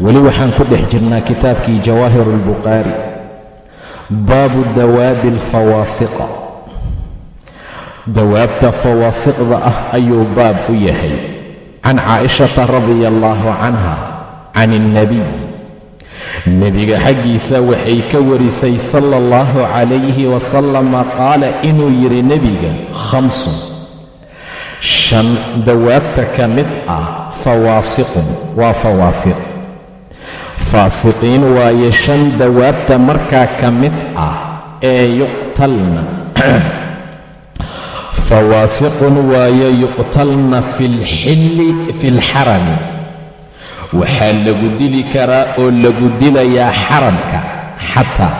weli waxaan ku dhex jirnaa kitaabkii jawaahir lbukaari baabu dawaabi alfawaasiqa dawaabta fawaasiqda ah ayuu baab u yahay. Can caaishata radia allahu canha can اlnabiy nebiga xaggiisa waxay ka warisay sala allahu calayhi wasalama qaala inuu yidhi nebiga khamsun. Shan dawaabta ka mid ah fawaasiqun waa fawaasiq faasiqiin waaye shan dawaabta markaa ka mid ah ee yuqtalna. Fawaasiqun waaye yuqtalna fi lxarami waxaa lagu dili karaa oo lagu dilayaa xaramka xataa.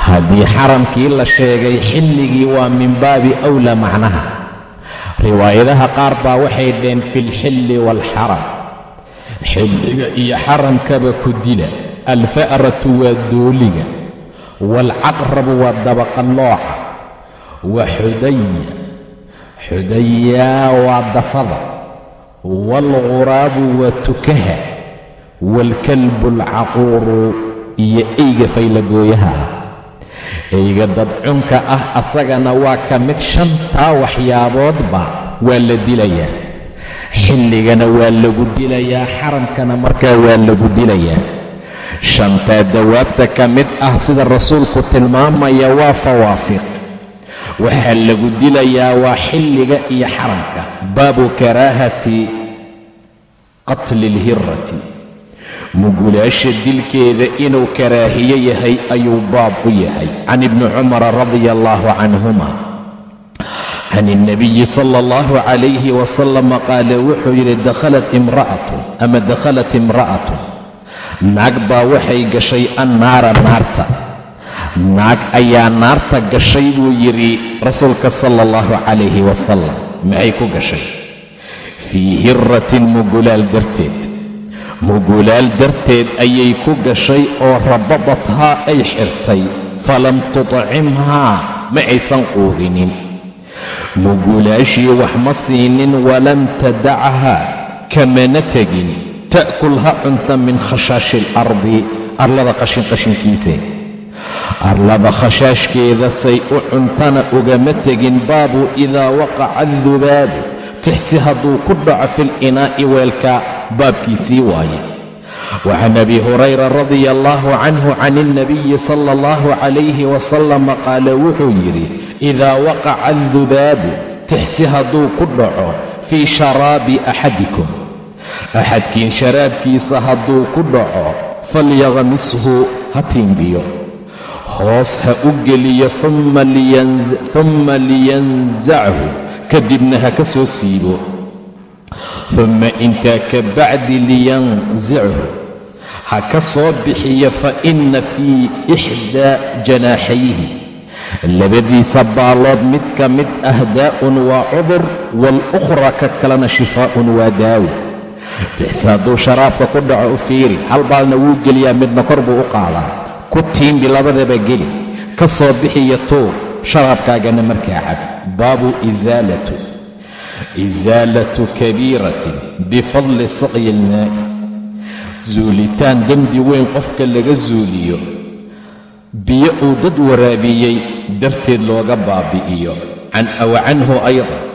Haddii xaramkii la sheegay xilligii waa min baabi awla macnaha. Riwaayadaha qaar baa waxay dhaheen fi lxilli waalxaram xilliga iyo xaramkaba ku dila. Alfa'ratu waa dooliga waalcaqrabu waa dabaqallooca wa xudaya xudayaa waa dafada waalghuraabu waa tukaha waalkalbu alcaquuru iyo eyga faylagooyaha. Ah eyga dadcunka ah asagana waa ka mid shantaa waxyaaboodba waa la dilayaa xilligana waa lagu dilayaa xaramkana markaa waa lagu dilayaa. Shantaa dawaabta ka mid ah sida rasuulku tilmaamaya waa fawaasiq. Waxaa lagu dilayaa waa xilliga iyo xaramka baabu karaahati qatli ilhirati mugulaasha dilkeeda inuu karaahiyo yahay ayuu baab u yahay. Can ibni cumara radia allaahu canhuma can ilnabiyi sala allahu calayhi wasalama qaala wuxuu yidhi dakhalat imra'atun ama dakhalat imra'atun naag baa waxay gashay annaara naarta naag ayaa naarta gashay buu yidhi rasuulka sala allahu calayhi wasalam maxay ku gashay fii hiratin mugulaal darteed mugulaal darteed ayay ku gashay oo rabadathaa ay xirtay falam tutcimhaa ma aysan quudinin mugulaashii wax ma siinin walam tadachaa kamana tegin. Ta'kul ha cunta min khashaashi alardi arlada qashinqashinkiise arlada khashaashkeeda say u cuntana ugama tegin baabu idaa waqaca adubaabu tixsi hadduu ku dhaco fil inaa'i weelka. Baabkiisii waaye wacan abi hurayra radia allaahu canhu can ilnabiyi sala allahu calayhi wasalama qaala wuxuu yidhi idaa waqaca adubaabu tixsi hadduu ku dhaco fii sharaabi axadikum axadkiin sharaabkiisa hadduu ku dhaco falyaqmishu ha tiimbiyo hoos ha u geliyo humma liyanzachu kadibna ha ka soo siibo humma intaa ka bacdi liyanzichu ha ka soo bixiyo fa inna fii ixdaa janaaxayhi. Labadiisa baalood mid ka mid ah daa'un waa cudur waalukhra ka kalena shifaa'un waa daawo. Tixse hadduu sharaabka ku dhaco u fiiri hal baalna wuu geliyaa midna kor buu u qaadaa. Ku tiimbi labadaba geli. Ka soo bixiyo tuur sharaabkaagana markaa cab baabu isaalatu isaalatu kabiiratin bifadli saqyi ilmaa'i zuulitaan dembi weyn qofka laga zuuliyo. Biyo uu dad waraabiyey darteed looga baabi'iyo. Wa canhu aydan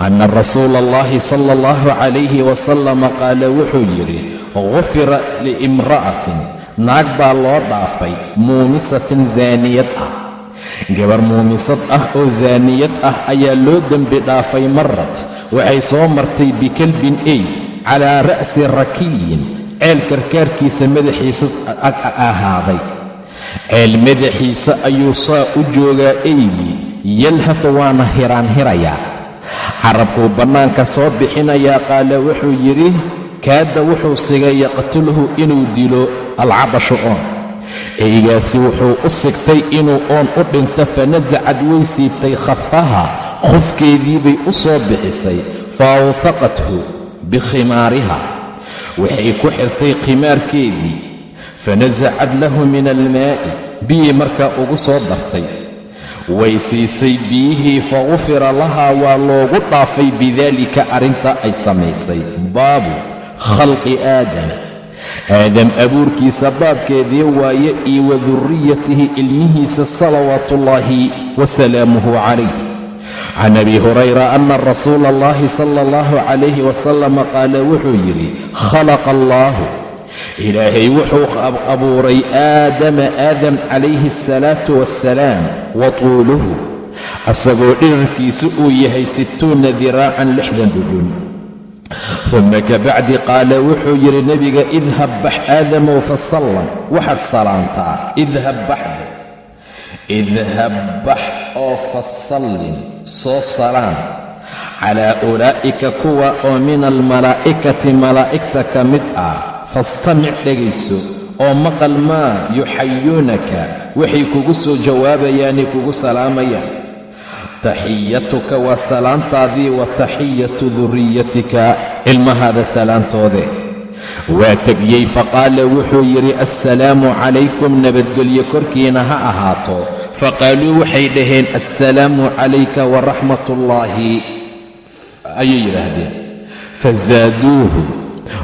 anna rasuula allahi sala allahu calayhi wasalama qaala wuxuu yidhi gufira liimra'atin. Naag baa loo dhaafay muumisatin zaaniyad ah. Gabar muumisad ah oo zaaniyad ah ayaa loo dembi dhaafay marad waxay soo martay bikalbin ey calaa ra'si rakiyin ceel karkaarkiisa madaxiisa ahaaday. Ceel madaxiisa ayuu saa u joogaa eygii yalhafu waana hiraanhirayaa carabkuu bannaanka soo bixinayaa qaala wuxuu yidhi kaada wuxuu sigay yaqtulhu inuu dilo alcabashu oon. Eygaasi wuxuu u sigtay inuu oon u dhinto fanasacad way siibtay khafaha khufkeedii bay u soo bixisay fa awfaqathu bikhimaariha waxay ku xirtay khimaarkeedii fanasacad lahu min almaa'i biyii markaa ugu soo dartay. Way siisay biyihii fa gufira lahaa waa loogu dhaafay bidaalika arrinta ay samaysay baabu khalqi aadama aadam abuurkiisa baabkeedii waaye iyo wa durriyatihi ilmihiisa salawaatuullaahi wasalaamuhu calayh can abi hurayra ana rasuula allahi sala allahu calayhi wasalama qaala wuxuu yidhi khalaqa allaahu ilaahay wuxuu abuuray aadama aadam calayhi asalaatu wassalaam wa tuuluhu asagoo dhirarkiisu uu yahay sittuuna diraacan lixdan dhudhun uma kabacdi qaala wuxuu yidhi nebiga idhab bax aadamow fasallam waxaad salaantaa idhab baxde idhab bax oo fasallin soo salaan calaa ulaa'ika kuwa oo min almalaa'ikati malaa'igta ka mid ah fastamic dhegayso oo maqal maa yuxayuunaka waxay kugu soo jawaabayaanay kugu salaamayaan. Taxiyatuka waa salaantaadii wa taxiyatu durriyatika ilmahaada salaantoode. Waa tegiyey faqaala wuxuu yidhi assalaamu calaykum nabadgelyo korkiina ha ahaato faqaaluu waxay dhaheen assalaamu calayka waraxmatullaahi ayay yidhaahdeen. Fasaaduuhu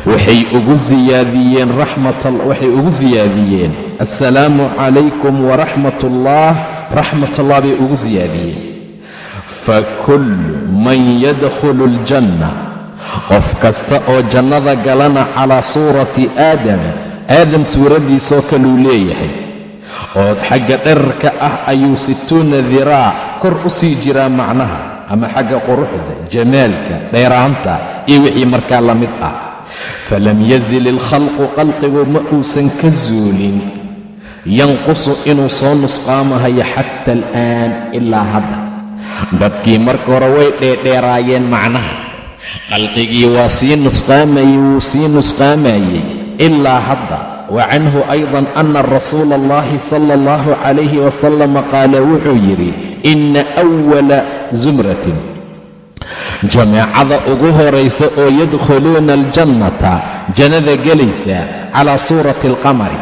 waxay ugu siyaadiyeen waxay ugu siyaadiyeen assalaamu calaykum waraxmatullaah raxmatullah. Bay ugu siyaadiyeen fakullu man yadkhulu aljanna qof kasta oo jannada galana calaa suurati aadama aadam suuraddiisoo kaluu leeyahay oo xagga dherarka ah ayuu situuna diraac kor u sii jiraa macnaha ama xagga quruxda jamaalka dheeraanta iyo wixii markaa la mid ah. Falam yazil ilkhalqu qalqigu ma uusan ka zuulin. Yanqusu inuu soo nusqaamahayo xata al'aan ilaa hadda. Dadkii marka hore way dheerdheeraayeen macnaha. Qalqigii waa sii nusqaamayey wuu sii nusqaamayey ilaa hadda wa canhu aydan ana rasuula allahi sala allahu calayhi wasalama qaala wuxuu yidhi inna awala zumratin jamaacada ugu horaysa oo yadkhuluuna aljannata jannada gelaysa calaa suurati alqamari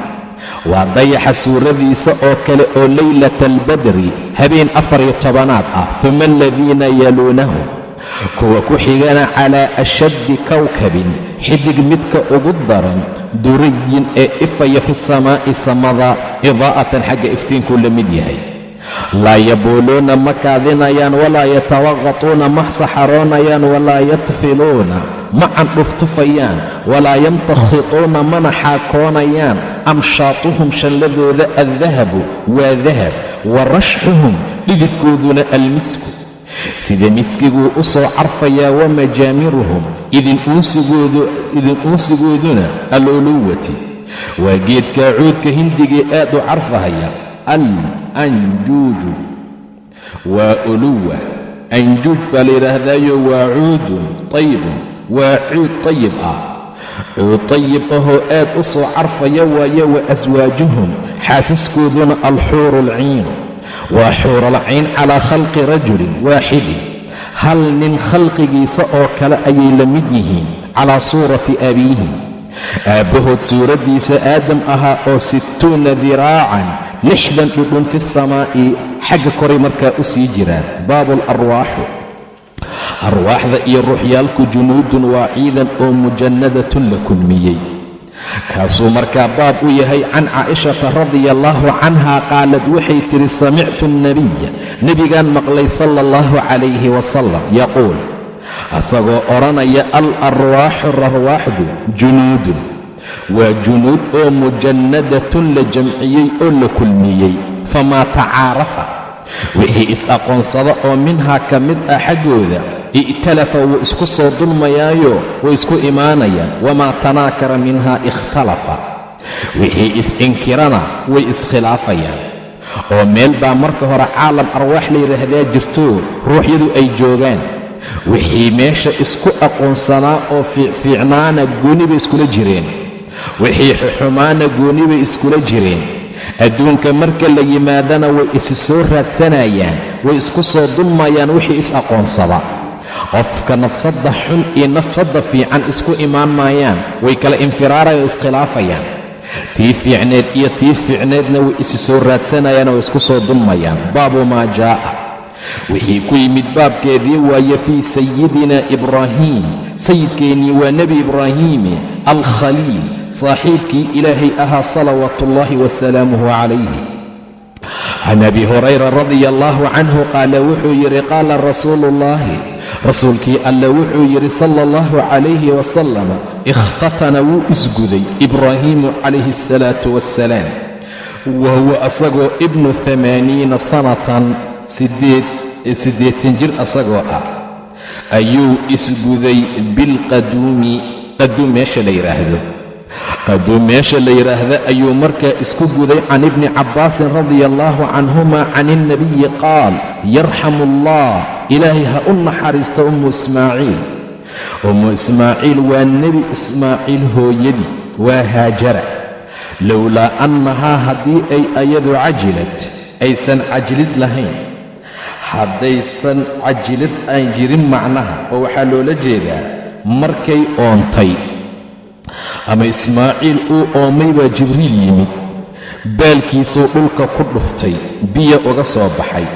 waa dayaxa suuradiisa oo kale oo leylata albadri habeen afariyo tobanaad ah uma aladiina yaluunahu kuwa ku xigana calaa ashaddi kawkabin xidig midka ugu daran duriyin ee ifaya fi samaa'i samada idaa'atan xagga iftiinkuu la mid yahay. Laa yabuuluuna ma kaadinayaan walaa yatawaqatuuna ma saxaroonayaan walaa yatfiluuna ma candhuftufayaan walaa yamtakhituuna mana xaakoonayaan. Amshaatuhum shalladooda addahabu waa dahab. Wa rashxuhum dhididkooduna almisku sida miskiguu u soo carfayaa wa majaamiruhum? Idin uusigooduna aluluwati waa geedkaa cuudka hindigee aad u carfahaya al anjuuju waa uluwa anjuuj baa la yidhaahdaayo waa cuudun tayibun waa cuud tayib ah. Cuud tayib ahoo aad u soo carfaya waayo wa aswaajuhum xaasaskooduna alxuuru alciin waa xuuralcayn calaa khalqi rajulin waaxidin hal nin khalqigiisa oo kale ayay la mid yihiin calaa suurati abiihim. Aabbahood suuraddiisa aadam ahaa oo sittuuna diraacan lixdan dhudhun fi samaa'i xagga koray markaa u sii jiraan. Baabu alarwaaxu arwaaxda iyo ruuxyaalku junuudun waa ciidan oo mujannadatun la kulmiyey kaasuu markaa baab u yahay can caa'ishata radia allaahu canha qaalad waxay tidhi samictu alnebiya nebigaan maqlay sala allahu calayhi wasalam yaquul asagoo odhanaya al arwaaxu arwaaxdu junuudun waa junuud oo mujannadatun la jamciyey oo la kulmiyey famaa tacaarafa wixii is-aqoonsada oo minhaa ka mid ah xaggooda i'talafa wuu isku soo dulmayaayo way isku imaanayaan wamaa tanaakara minhaa ikhtalafa wixii is-inkirana way iskhilaafayaan oo meel baa marka hore caalam arwaax la yidhaahdaa jirto ruuxyadu ay joogaan wixii meesha isku aqoonsanaa oo fiicfiicnaana gooni bay iskula jireen wixii xuxumaana gooni bay iskula jireen adduunka marka la yimaadana way isi soo raadsanayaan way isku soo dulmayaan wixii is aqoonsada qofka nafsadda xun iyo nafsadda fiican isku imaan maayaan way kala infiraaraya iskhilaafayaan. Tii fiicneed iyo tii fiicneedna way isi soo raadsanayaan oo isku soo dulmayaan. Baabu maa jaa'a. Wixii ku yimid baabkeedii waaye fii sayidina ibraahiim sayidkeennii waa nebi ibraahiime alkhaliil saaxiibkii ilaahay ahaa salawaatu ullaahi wasalaamuhu calayhi. Can abi hurayra radia allaahu canhu qaala wuxuu yidhi qaala rasuulu ullaahi rasuulkii alle wuxuu yidhi sala allahu calayhi wasalam ikhtatana wuu isguday ibraahiimu calayhi asalaatu wassalaam wa huwa asagoo ibnu amaaniina sanatan siddeetan jir asagoo ah ayuu isguday bilqaduumi qaduum meesha la yidhaahdo qaduum meesha la yidhaahda ayuu markaa isku guday can ibni cabbaasin radia allaahu canhuma can ilnabiyi qaal yarxamu allah ilaahay ha u naxariista ummu ismaaciil. Ummu ismaaciil waa nebi ismaaciil hooyadii waa haajara. Lowlaa annahaa haddii ay ayadu cajilad aysan cajilid lahayn. Haddaysan cajilid aan jirin macnaha oo waxaa loola jeedaa markay oontay. Ama ismaaciil uu oomay baa jibriil yimid. Baalkiisuu dhulka ku dhuftay biyo uga soo baxay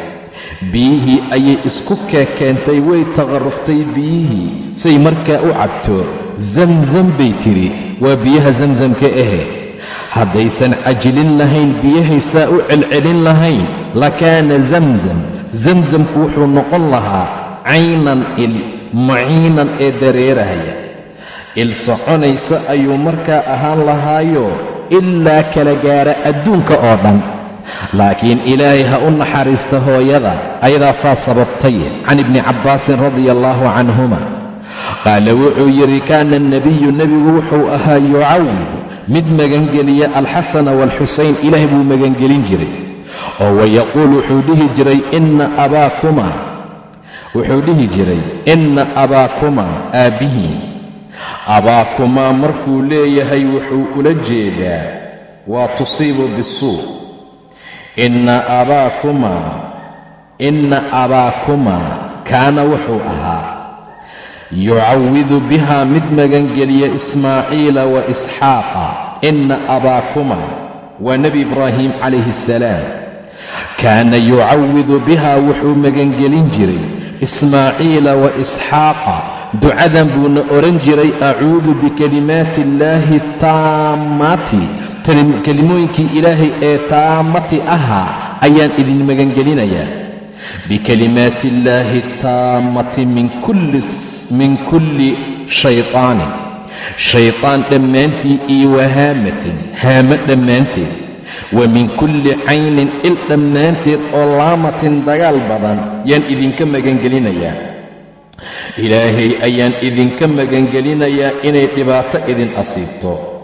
biyihii ayay isku keekeentay way taqarruftay biyihii say markaa u cabto. Zamzam bay tidhi waa biyaha zamsamka ahe haddaysan cajilin lahayn biyahaysaa u celcelin lahayn. Lakaana zamzam. Zamsamku wuxuu noqon lahaa caynan il maciinan ee dareerahaya. Il soconaysa ayuu markaa ahaan lahaayo ilaa kala gaara adduunka oo dhan laakiin ilaahay ha u naxariista hooyada ayadaa saa sababtay can ibni cabbaasin radia allaahu canhuma. Qaala wuxuu yidhi kaana alnebiyu nebigu wuxuu ahaa yucawid mid magangeliya alxasana waalxusayn ilaah buu magangelin jiray. Oo wayaquul wuxuu dhihi jiray inna abaakumaa wuxuu dhihi jiray inna abaakumaa aabbihiin abaakumaa markuu leeyahay wuxuu ula jeedaa waa tusiibu bisuu inna abaakumaa inna abaakumaa kaana wuxuu ahaa. Yucawidu bihaa mid magangeliya ismaaciila wa isxaaqa. Inna abaakumaa waa nebi ibraahim calayhi assalaam kaana yucawidu bihaa wuxuu magangelin jiray ismaaciila wa isxaaqa. Ducadan buuna odhan jiray acuudu bikalimaati illaahi taammaati kelimooyinkii ilaahay ee taammati ahaa ayaan idin magangelinayaa bikalimaati illaahi taammati min kulli shaytaanin shaytaan dhammaantii iyo wahaamatin haamo dhammaanteed. Wa min kulli caynin il dhammaanteed oo laamatin dagaal badan yaan idinka magangelinayaa ilaahay ayaan idinka magangelinayaa inay dhibaato idin asiibto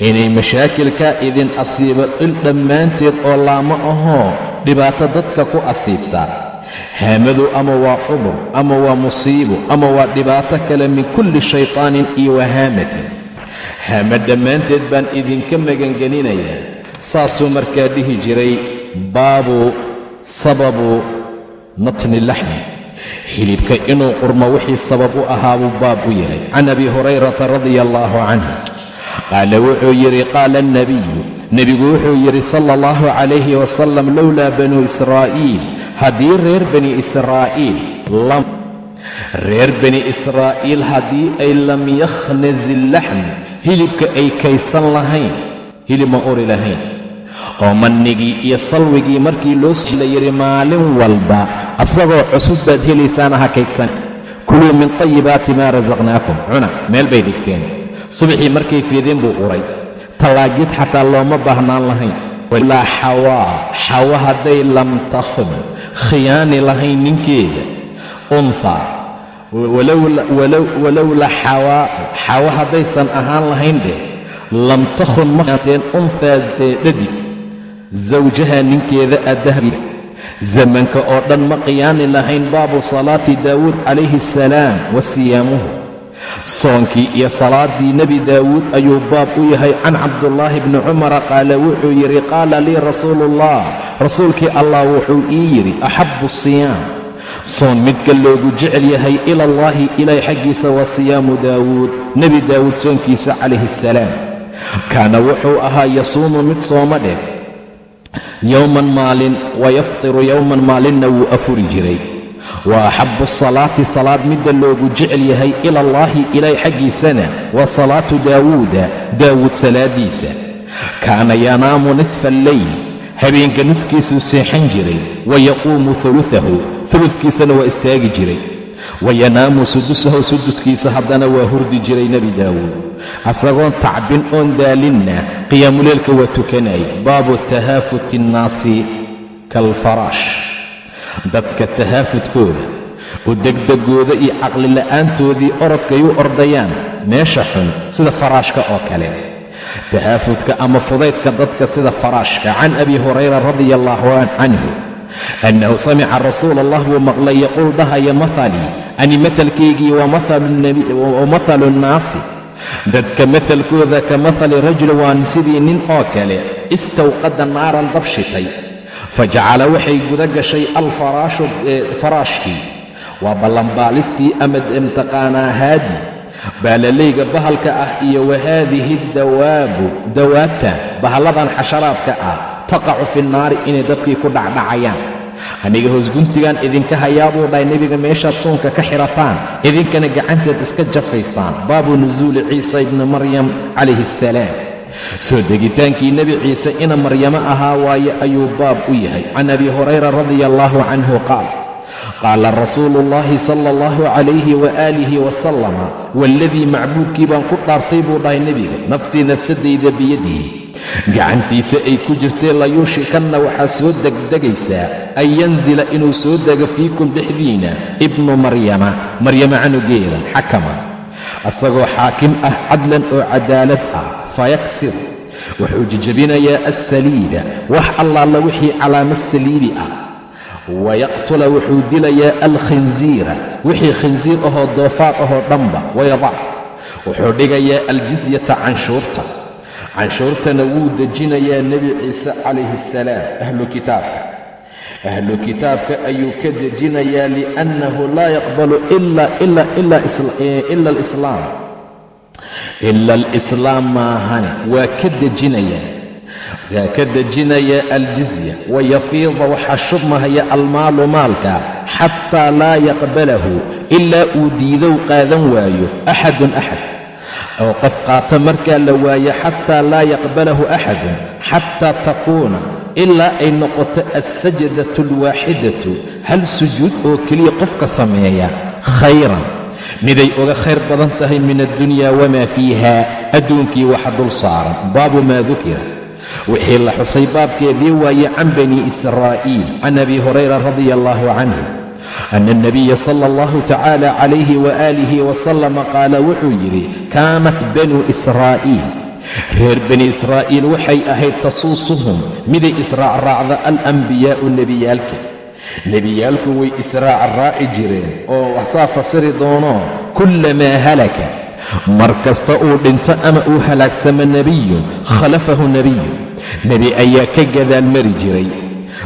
inay mashaakilkaa idin asiibo il dhammaanteed oo laamo ahoo dhibaato dadka ku asiibta. Haamadu ama waa cudur ama waa musiibo ama waa dhibaato kale min kulli shaytaanin iyo wahaamatin haama dhammaanteed baan idinka magangelinayaa saasuu markaa dhihi jiray baabu sababu natni laxmi. Hilibka inuu qurmo wixii sabab u ahaa buu baab u yahay. Can abi hurayrata radia allaahu canh qaala wuxuu yidhi qaala alnebiyu nebigu wuxuu yidhi sala allahu calayhi wasalam lowlaa banuu israa'iil. Haddii reer bani israa'iil reer bani israa'iil haddii ay lam yakhnazi laxm hilibka ay kaysan lahayn hilib ma uri lahayn. Oo mannigii iyo salwigii markii loo la yidhi maalin walba asagoo cusub baad helaysaana ha kaydsan. Kuluu min tayibaati maa rasaqnaakum cuna meel bay dhigteen subaxii markay fiideen buu uray tallaagid xataa looma baahnaan lahayn. Walaa xawaa xawa hadday lam takhun khiyaani lahayn ninkeeda. Unha walowla xawaa xawa haddaysan ahaan lahayn dheh lam takhun ma khiyaanteen unhaa dhadig zawjaha ninkeeda addahri zamanka oo dhan ma qiyaani lahayn baabu salaati daawuud calayhi assalaam wa siyaamuhu soonkii iyo salaaddii nebi daawuud ayuu baab u yahay can cabdullaahi bni cumara qaala wuxuu yidhi qaala lii rasuuluullah rasuulkii allah wuxuu ii yidhi axabbu siyaam soon midka loogu jecel yahay ila allaahi ilaahay xaggiisa waa siyaamu daawuud nebi daawuud soonkiisa calayhi assalaam kaana wuxuu ahaa yasuumu mid sooma dheh yowman maalin wayaftiru yowman maalinna wuu afuri jiray wa axabbu asalaati salaad midda loogu jecel yahay ila allaahi ilaahay xaggiisana. Waa salaatu daawuuda daawuud salaadiisa. Kaana yanaamu nisfa alleyl habeenka nuskiisuu seexan jiray. Wa yaquumu uluahu uludkiisana waa istaagi jiray. Wa yanaamu sudusahu suduskiisa haddana waa hurdi jiray nebi daawuud. Asagoon tacbin oon daalinna qiyaamuleelka waa tukanayay baabu tahaafuti annaasi kaalfaraash dadka tahaafudkooda u degdegooda iyo caqlila'aantoodii orodkay u ordayaan meesha xun sida faraashka oo kale. Tahaafudka ama fudaydka dadka sida faraashka can abi hurayra radia allaahu canhu annahu samica rasuula allah buu maqlay yaquul dhahaya mahalii ani mahalkaygii wa mahalu nnaasi dadka mahalkooda ka mahali rajul waan sidii nin oo kale istawqada naaran dab shitay fajacala waxay guda gashay alfaraashu faraashkii waa ballanbaalistii ama mtaqaanaa haadi baalalayga bahalka ah iyo wa haadihi dawaabu dawaabta bahalladan xasharaadka ah taqacu fi nnaari inay dadkii ku dhacdhacayaan aniga hoosguntigan idinka hayaa buu dhahay nebiga meeshaad soonka ka xidhataan idinkana gacanteed iska jafaysaan baabu nusuuli ciisa ibni maryam calayhi assalaam soo degitaankii nebi ciise ina maryamo ahaa waaye ayuu baab u yahay. Can abi hurayra radia allaahu canhu qaal qaala rasuulu ullaahi sala allahu calayhi waaalihi wasalama waaladii macbuudkii baan ku dhaartay buu dhahay nebiga nafsii nafsadayda biyadihi gacantiisa ay ku jirtee layuushikanna waxaa soo degdegaysaa an yanzila inuu soo dego fiikum dhexdiina ibnu maryama maryama canugeeda xakaman asagoo xaakim ah cadlan oo cadaalad ah fayaksir wuxuu jejebinayaa assaliida wax allaala wixii calaamo saliidi ah wayaqtula wuxuu dilayaa alkhinsiira wixii khinsiir ahoo doofaar ahoo dhanba wayadac wuxuu dhigayaa aljisyata canshuurta canshuurtana wuu dejinayaa nebi ciise calayhi assalaam ahlu kitaabka ahlu kitaabka ayuu ka dejinayaa liannahu laa yaqbalu ila alislaam ila alislaam maahane waa ka dejinayaa waa ka dejinayaa aljizya wayafiida waxaa shubmahaya almaalu maalka xataa laa yaqbalahu ilaa uu diidow qaadan waayo axadun axad oo qof qaata markaa la waayo xataa laa yaqbalahu axadun xataa takuuna ilaa ay noqoto alsajdatu alwaaxidatu hal sujuud oo keliya qofka sameeya khayran miday uga khayr badan tahay min addunya wamaa fiiha. Adduunkii waxa dul saaran baabu maa dukira wixii la xusay baabkeedii waaye can bani israa'iil can abi hurayra radia allaahu canhu ana alnabiya sala allahu tacaala calayhi waaalihi wasalama qaala wuxuu yidhi kaanat banuu israa'iil. Reer bani israa'iil waxay ahayd tasuusuhum miday israacraacda alambiyaa'u nebiyaalka nebiyaalku way israac raaci jireen oo waxsaa fasiri doono. Kullamaa halaka. Mar kasta uu dhinto ama uu halaagsamo nebiyun khalafahu nebiyun nebi ayaa ka gadaal mari jiray.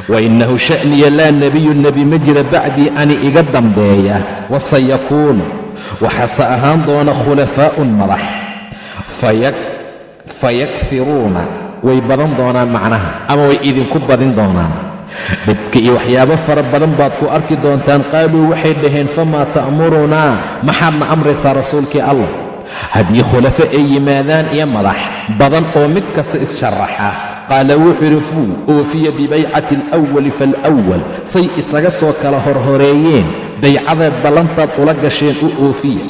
Wa innahu sha'niya laa nebiyun nebi ma jira bacdii ani iga dambeeya. Wasayakuunu waxaase ahaan doona khulafaa'un madax. Fayakfiruuna. Way badan doonaan macnaha. Ama way idinku badin doonaan dhibka iyo waxyaabo fara badan baad ku arki doontaan qaaluu waxay dhaheen famaa ta'murunaa? Maxaadna amraysaa rasuulkii allah? Haddii khulafo ay yimaadaan iyo madax badan oo mid kasta is-sharaxa qaala wuxuu yidhi fuu oofiya bibaycati alawali faalawal say isaga soo kala horhoreeyeen baycadeed ballantaad ula gasheen u oofiya.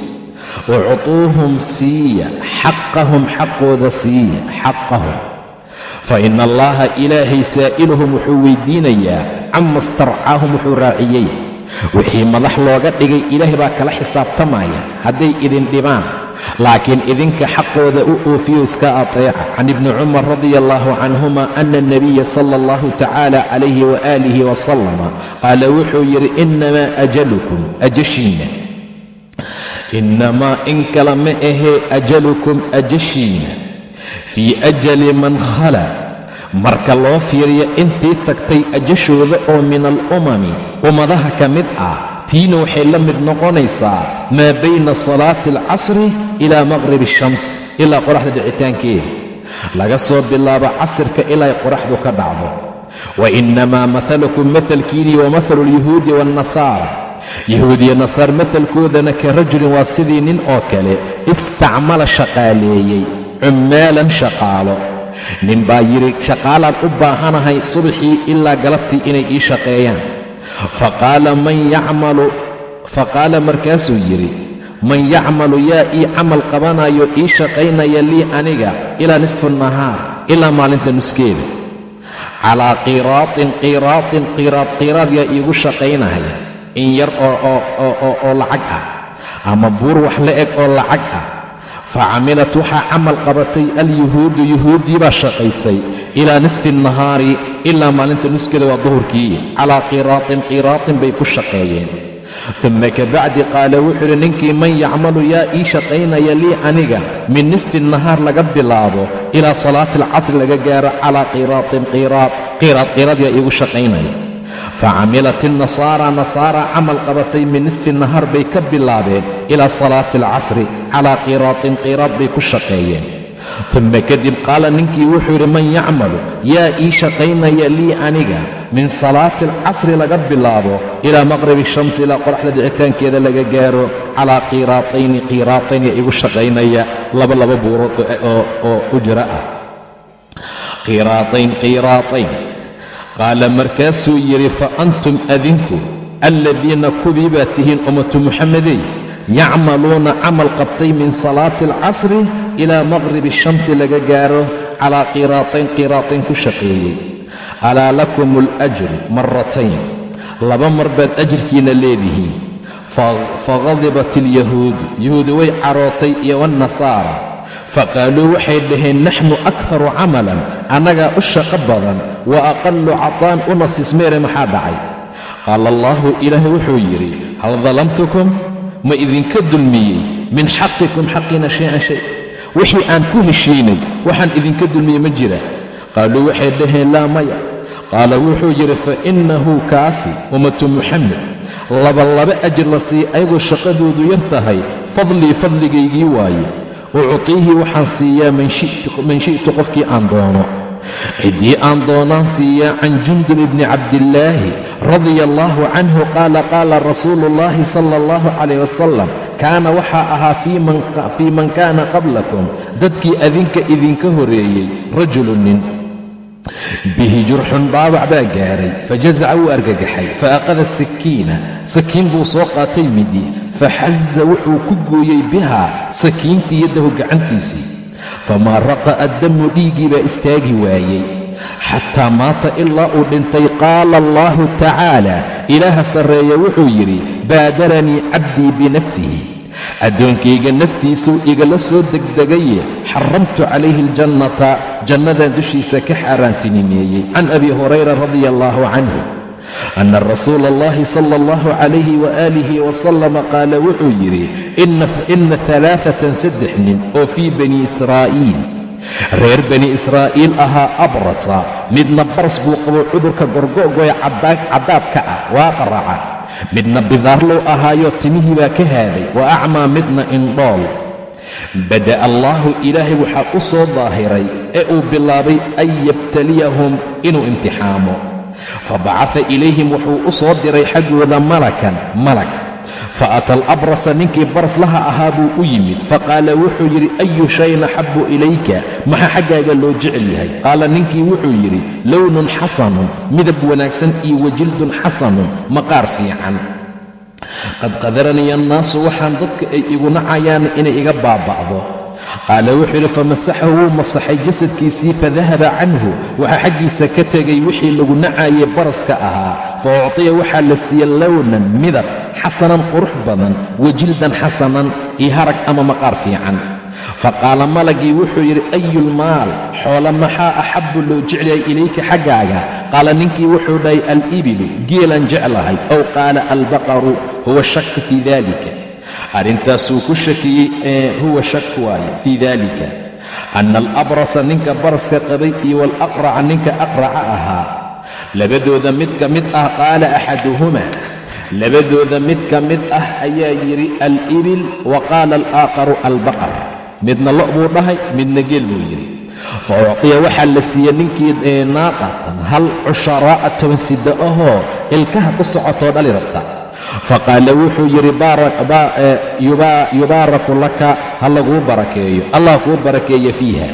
Ucutuuhum siiya xaqahum xaqooda siiya xaqahum fa ina allaha ilaahay saa'iluhum wuxuu weyddiinayaa cama starcaahum wuxuu raaciyey wixii madax looga dhigay ilaahay baa kala xisaabtamaya hadday idin dhibaan laakiin idinka xaqooda u oofiyo iska ateeca can ibni cumar radia allahu canhuma ana alnabiya sala allahu tacaala calayhi waaalihi wasalama qaala wuxuu yidhi inamaa ajalukum ajashiina innamaa in kale ma ahee ajalukum ajashiina fii ajali man khala. Marka loo fiiriyo intii tagtay ajashooda oo min alumami ummadaha ka mid ah tiina waxay la mid noqonaysaa maa bayna salaati alcasri ilaa maqribi ashams ilaa qoraxda dhicitaankeeda. Laga soo bilaabo casirka ilaa qoraxdu ka dhacdo. Wa innamaa mahalukum mahalkiinii wa mahalu alyahuudi waannasaara yahuudiya nasaar mahalkoodana ka rajulin waa sidii nin oo kale istacmala shaqaaleeyey cummaalan shaqaalo. Nin baa yidhi shaqaalaan u baahanahay subaxii ilaa galabtii inay ii shaqeeyaan. Faqaala man yacmalu? Faqaala markaasuu yidhi man yacmalu yaa ii camal qabanayo ii shaqaynaya lii aniga ilaa nisfu nahaar ilaa maalinta nuskeeda. Calaa qiraatin qiraatin qiraad qiraad yaa iigu shaqaynaya in yar oo lacag ah ama buur wax la eg oo lacag ah fa camilat waxaa camal qabatay alyahuudu yuhuuddii baa shaqaysay ilaa nisfi nahaari ilaa maalinta nuskeeda waa duhurkii calaa qiraatin qiraatin bay ku shaqeeyeen uma kabacdi qaala wuxuu idhi ninkii man yacmalu yaa ii shaqaynaya lii aniga min nisfi nahaar laga bilaabo ilaa salaati alcasri laga gaaro calaa qiraatin qiraad qiraad qiraad yaa iigu shaqaynaya facamilat innasaara nasaara camal qabatay min nisfi nahaar bay ka bilaabeen ilaa salaati alcasri calaa qiraatin qiraad bay ku shaqeeyeen uma kadib qaala ninkii wuxuu yidhi man yacmalu yaa ii shaqaynaya lii aniga min salaati alcasri laga bilaabo ilaa maqribi shamsi ilaa qoraxda dhicitaankeeda laga gaaro calaa qiraatayni qiraatayn yaa iigu shaqaynaya laba laba buurood oo ujra ah qiraatayn qiraatayn qaala markaasuu yidhi fa antum adinku alladiina kubii baa tihiin ummatu muxamedey yacmaluuna camal qabtay min salaati alcasri ilaa maqribi shamsi laga gaaro calaa qiraatayn qiraatayn ku shaqeeyey alaa lakum alajru maratayn laba mar baad ajirkiinna leedihiin faqadibat alyahuudu yahuudi way carootay iyo waannasaara faqaaluu waxay dhaheen naxnu akharu camalan annagaa u shaqo badan wa aqallu cataan una sismeere maxaa dhacay? Qaala allaahu ilaahay wuxuu yidhi hal dalamtukum ma idinka dulmiyey min xaqikum xaqiina shay-an shay wixii aan ku heshiinay waxaan idinka dulmiyey ma jira. Qaaluu waxay dhaheen laa maya. Qaala wuxuu yidhi fa innahu kaasi ummatu muxamed labalaba ajir la siiya ayagoo shaqadoodu yar tahay fadlii fadligaygii waaye. Uctiihi waxaan siiyaa man shi'tu qofkii aan doono ciddii aan doonaan siiyaa can jundub ibni cabdillaahi radia allaahu canhu qaala qaala rasuulu ullaahi sala allahu calayh wasalam kaana waxaa ahaa fii man kaana qablakum. Dadkii adinka idinka horeeyey rajulu nin. Bihi jurxun dhaawac baa gaaray fajazaca wuu argagaxay fa aqada sakiina. Sakiin buu soo qaatay midi faxaza wuxuu ku gooyey bihaa sakiintii yaddahu gacantiisii famaa raqa'a damu dhiiggii baa istaagi waayey xataa maata ilaa uu dhintay qaala allaahu tacaala ilaaha sarreeya wuxuu yidhi baadaranii cabdii binafsihi addoonkayga naftiisuu igala soo degdegaye xaramtu calayhi aljannata jannadan dushiisa ka xaaraantinimeeyey can abi hurayra radia allaahu canhu ana rasuula allahi sala allahu calayhi waaalihi wasalama qaala wuxuu yidhi ina alaaatan saddex nin oo fii bani israa'iil reer bani israa'iil ahaa abrasa midna baras buu qabo cudurka gorgo'goe caddaadka ah waa qaraca midna bidaarlow ahaayo timihii baa ka haaday wa acmaa midna indhool bada'a allaahu ilaahay waxaa u soo daahiray ee uu bilaabay an yabtaliyahum inuu imtixaamo fabacafa ilayhim wuxuu u soo diray xaggooda malakan malag fa ata alabrasa ninkii baraslaha ahaa buu u yimid. Faqaala wuxuu yidhi ayu shayin axabbu ilayka? Maxaa xaggaaga loo jecel yahay? Qaala ninkii wuxuu yidhi lownun xasanun midab wanaagsan iyo wajildun xasanun maqaar fiican. Qad qadaraniya annaasu waxaan dadka ay igu nacayaan inay iga baaba'do qaala wuxuu yidhi famasaxahu wuu masaxay jasadkiisii fadahaba canhu. Waxaa xaggiisa ka tegay wixii lagu nacaayey baraska ahaa. Fa uctiya waxaa la siiyey lownan midab xasanan qurux badan wa jildan xasanan iyo harag ama maqaar fiican. Fa qaala malagii wuxuu yidhi ayulmaal xoolo maxaa axabbu loo jeclayay ilayka xaggaaga? Qaala ninkii wuxuu dhahay alibilu geelaan jeclahay. Ow qaala albaqaru huwa shakku fii daalika arrintaasuu ku shakiyey ee huwa shak waaye fii daalika anna alabrasa ninka baraska qabay iyo waalaqraca ninka aqraca ahaa. Labadooda mid ka mid ah qaala axaduhumaa labadooda mid ka mid ah ayaa yidhi alibil wa qaala alaakharu albaqar. Midna lo' buu dhahay midna geel buu yidhi. Fa uctiya waxaa la siiyey ninkii naaqatan hal cusharaa'a toban sidda ahoo ilkaha ku socotoo dhali rabta faqaala wuxuu yidhi yubaaraku laka ha laguu barakeeyo allah kuu barakeeya fiiha.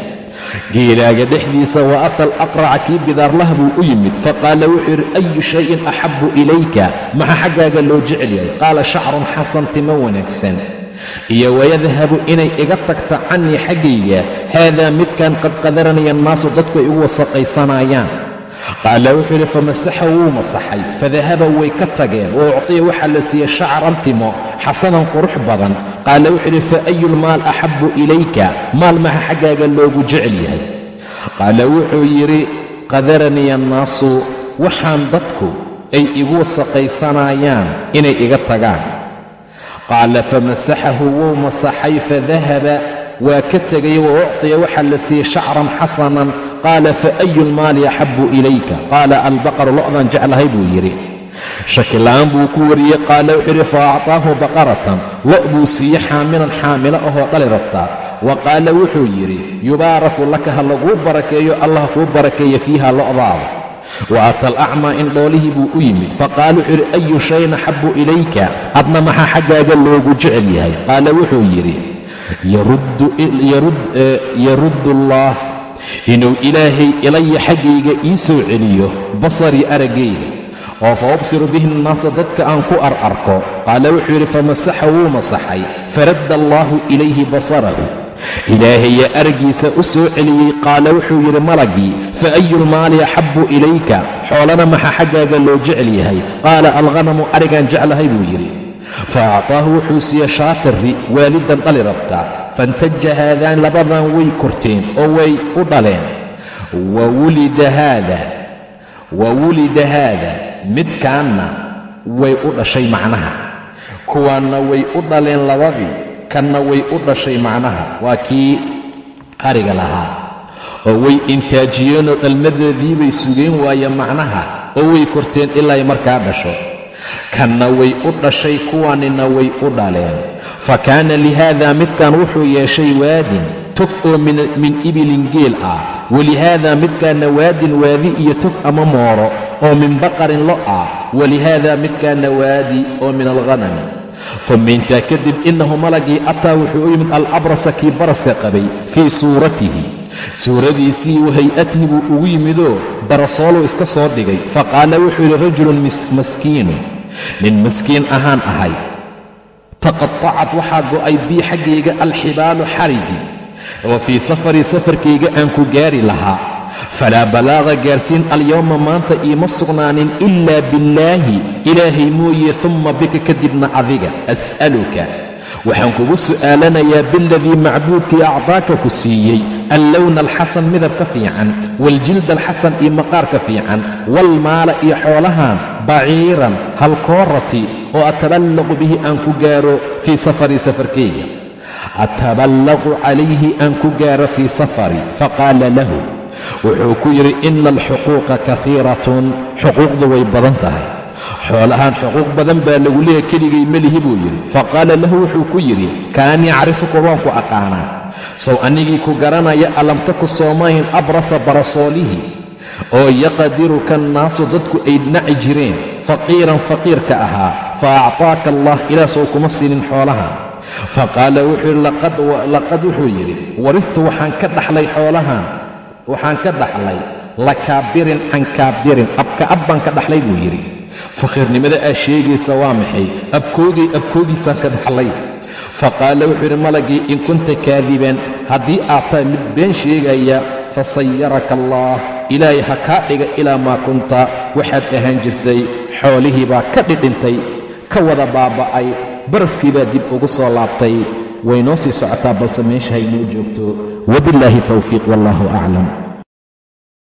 Geelaaga dhexdiisa wa ata alaqraca kii bidaarlah buu u yimid. Faqaala wuxuu yidhi ayu shayin axabbu ilayka? Maxa xaggaaga loo jecel yahay? Qaala shacrun xasan timo wanaagsan. Iyo wayadhabu inay iga tagta cannii xaggayga haadaa midkan qad qadaraniya annaasu dadku ay ugu wasaqaysanayaan qaala wuxuu yidhi famasaxa wuu masaxay fadahaba way ka tageen wa uctiya waxaa la siiyey shacran timo xasanan qurux badan qaala wuxuu yidhi fa ayulmaal axabbu ilayka maal maxa xaggaaga loogu jecel yahay qaala wuxuu yidhi qadaraniya annaasu waxaan dadku ay igu wasaqaysanayaan inay iga tagaan qaala famasaxahu wuu masaxay fadahaba waa ka tegay wa uctiya waxaa la siiyey shacran xasanan qaala fa ayu lmaali axabbu ilayka? Qaala albaqaru lo'daan jeclahay buu yidhi. Shakila'aan buu ku wariyey qaala wuxuu yidhi fa actaahu baqaratan. Lo' buu siiyey xaamilan xaamilo ahoo dhali rabtaa wa qaala wuxuu yidhi yubaaraku laka ha laguu barakeeyo allah kuu barakeeya fiiha lo'daada. Wa ata alacmaa in dhoolihii buu u yimid. Faqaala wuxuu yidhi ayu shayin axabbu ilayka? Adna maxaa xaggaaga loogu jecel yahay? Qaala wuxuu yidhi yaruddu allah inuu ilaahay ilaya xaggayga ii soo celiyo basarii araggayga oo fa ubsiru bihi nnaasa dadka aan ku ar arko. Qaala wuxuu yidhi famasaxa wuu masaxay. Faradda allaahu ilayhi basarahu. Ilaahayaa araggiisa u soo celiyey qaala wuxuu yidhi malagii fa ayulmaali axabbu ilayka? Xoolana maxa xaggaaga loo jecel yahay? Qaala alghanamu arigaan jeclahay buu yidhi. Fa actaahu wuxuu siiye shaatarri waalidan dhali rabtaa faintaja haadaan labadan way korteen oo way u dhaleen wa wulida haada wa wulida haada midkaanna way u dhashay macnaha kuwaanna way u dhaleen labadii kanna way u dhashay macnaha waa kii ariga lahaa oo way intaajiyeenoo dhalmadoodii bay sugeen waaya macnaha oo way korteen ilaa markaa dhasho kanna way u dhashay kuwanina way u dhaleen fa kaana lihaada midkan wuxuu yeeshay waadin tog oo min ibilin geel ah walihaada midkaanna waadin waadi iyo tog ama mooro oo min baqarin lo ah walihaada midkaanna waadi oo min alghanami uma intaa kadib innahu malagii ataa wuxuu u yimid alabrasa kii baraska qabay fii suuratihi suuradiisii wa hay'atihi buu ugu yimidoo barasooluu iska soo dhigay faqaala wuxuu yidhi rajulun maskiinu nin maskiin ahaan ahay taqatacad waxaa go'ay bii xaggayga alxibaalu xarigii oo fii safarii safarkayga aan ku gaari lahaa. Falaa balaaqa gaarsiin alyowma maanta iima sugnaanin ilaa billaahi ilaahay mooye tumma bika kadibna adiga as'aluka. Waxaan kugu su'aalanayaa biladii macbuudkii acdaaka ku siiyey allowna alxasan midabka fiican waaljilda alxasan iyo maqaarka fiican waalmaala iyo xoolahan baciiran halkoorati oo ataballaqu bihi aan ku gaaro fii safarii safarkayga ataballaqu calayhi aan ku gaaro fii safari faqaala lahu wuxuu ku yidhi ina alxuquuqa kahiiratun xuquuqdu way badan tahay. Xoolahaan xuquuq badan baa lagu leeyahay keligay melihi buu yidhi. Faqaala lahu wuxuu ku yidhi kaanii acrifuka waan ku aqaanaa sow anigii ku garanaya alam taku soomahin abrasa barasoolihii oo yaqdiruka annaasu dadku ay naci jireen faqiiran faqiirka ahaa fa actaaka allah ilaah sow kuma siinin xoolahan faqaala wuxuu yidhi laqad wuxuu yidhi wariftu waxaan ka dhaxlay xoolahan waxaan ka dhaxlay lakaabirin can kaabirin abka ab baan ka dhaxlay buu yidhi fakhiirnimada aad sheegaysa waa maxay abkoogay abkoogiisaan ka dhaxlay fa qaala wuxuu yidhi malagii in kunta kaadiban haddii aad tahay mid been sheegaya fasayaraka allah ilaahay ha kaa dhiga ilaa maa kunta waxaad ahaan jirtay xoolihii baa ka dhidhintay ka wada baaba'ay baraskii baa dib ugu soo laabtay. Way noo sii socotaa balse meesha haynoo joogto. Wabillaahi towfiiq wallaahu aclam